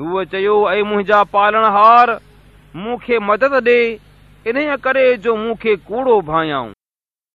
هوءَ چيو ۽ منهنجا پالڻهار مون کي مدد ڏي. ان ڪري جو مون کي ڪوڙو ڀايائون.